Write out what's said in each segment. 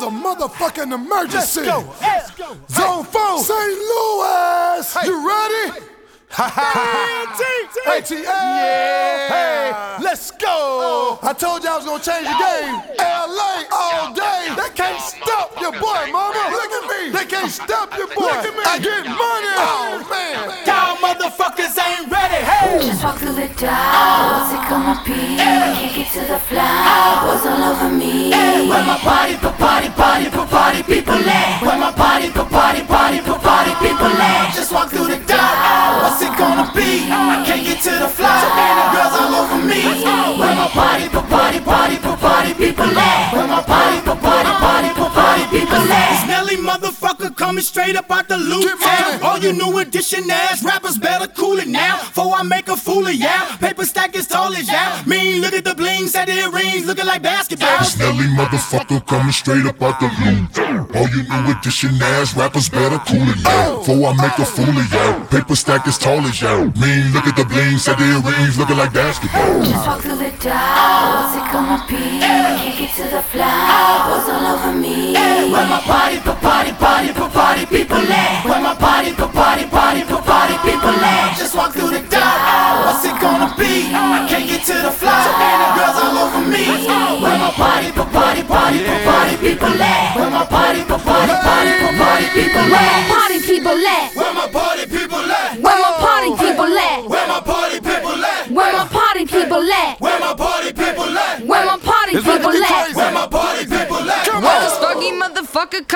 is a motherfucking emergency. Let's go. Let's go. Zone 4, St. Louis. You ready? ATL. Yeah. Hey, let's go. Oh. I told you I was gonna change the game. LA all day. They can't stop your boy, mama. Look at me. They can't stop your boy. Look at me. I get money. Oh, oh man. Y'all motherfuckers ain't ready. Hey. Just walk through the door. What's it gonna be? Kick it to the floor. Boys all over me. Where my party, pa party, party, pa party people at? Where my party, pa party, party, pa party people at? Just walk through the door. What's it gonna be? I can't get to the floor. So many girls all over me. Where my party, pa party, party, pa party people at? Where my party, pa party, party, coming straight up out the Lou Get town. All you new edition ass rappers better cool it now. Before I make a fool of y'all. Paper stack is tall as y'all. Mean, look at the bling, set earrings looking like basketball. Nelly motherfucker coming straight up out the Lou. All you new edition ass rappers better cool it down. Before I make a fool of y'all. Paper stack is tall as y'all. Mean, look at the bling, set earrings looking like basketball. Just walk through the door. What's it gonna be? Kick it to the floor. Boys all over me. Where my party, pa party, party, pa party people at? Where my party, pa party, party, pa party people at? Just walk through the door. What's it gonna be? I can't get to the floor. So many girls all over me. Where my party, pa party, party, pa party people at? Where my party, pa party, party, pa party people at? Party people at. Where my party people at? Where my party people at? Where my party people at? Where my party people at?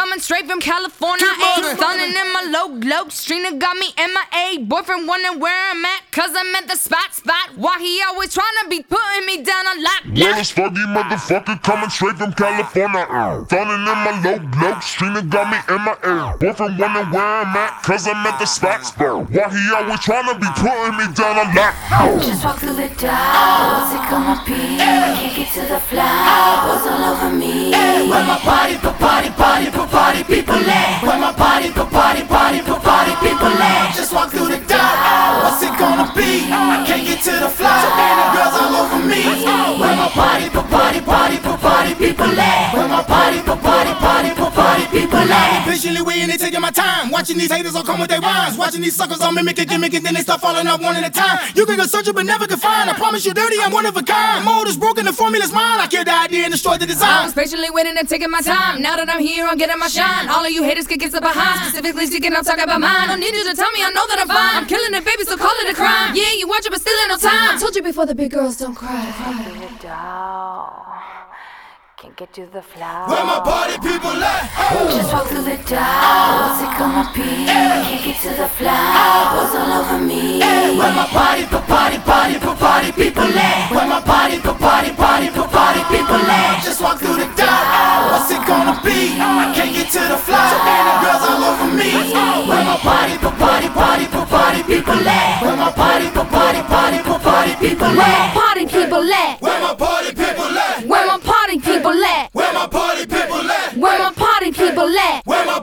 Coming straight from California. Get. Ain't stunning in my low low. Strina got me MIA. Boyfriend wondering where I'm at. Cause I'm at the spot spot. Why he always trying to be putting me down on lock. Well, this foggy motherfucker coming straight from California. Uh, Phoning in my low bloke, Streamer got me in my ear. Boyfriend wondering where I'm at, cause I'm at the spot spot. Why he always trying to be putting me down on lock? Just walk through the door. What's it gonna be? Kick it to the. Boys all over me. Where my party, pa party, party, pa party people at? Where my party, pa party, party, pa party people at? Just walk through the door. What's it gonna be? I can't get to the floor. So many girls all over me. Where my party, pa party, party, pa party people at? At? Patiently waiting and taking my time. Watching these haters all come with their rhymes. Watching these suckers all mimic a gimmick and then they start falling off one at a time. You can go searching but never can find. I promise you, dirty, I'm one of a kind. Mold is broken, the formula's mine. I killed the idea and destroyed the design. I design. was patiently waiting and taking my time. Now that I'm here, I'm getting my shine. All of you haters can get some behind. Specifically speaking, I'm talking about mine. Don't need you to tell me, I know that I'm fine. I'm killing it, baby, so call it a crime. Yeah, you watch it, but still ain't no time. I told you before the big girls don't cry. Can't get to the floor. Where my party people at? Just walk through the door. What's it gonna be? Kick it to the floor. Boys all over me. Where my party, pa party, party, pa party people at? Where my party, pa party, party, pa party people at? Just walk through the door. What's it gonna be? I can't get to the floor. So many girls all over me. Where my party, pa party, party, pa party people at? Where my party, pa party, party, pa party people at? party people at? Where my